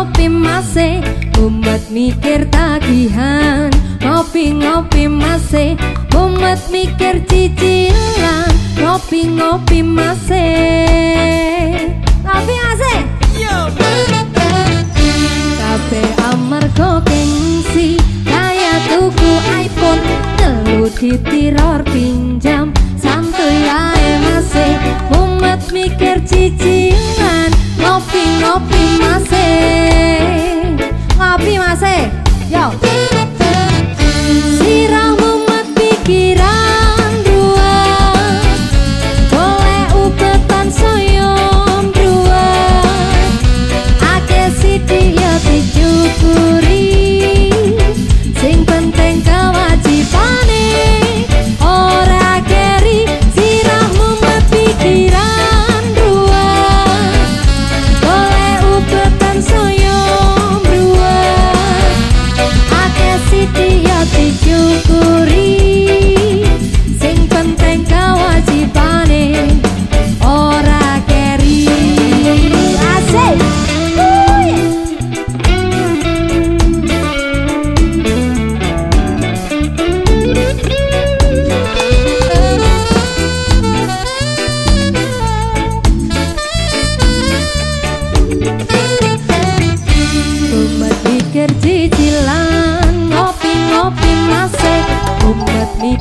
ngopi masih umat mikir tagihan. Ngopi ngopi masih, umat mikir cicilan. Ngopi ngopi masih ngopi masih yo. Amar kau gengsi kayak tuku iPhone. Telu ditiror pinjam santuy ae masih, umat mikir cicilan ngopi ngopi masih masih Yo y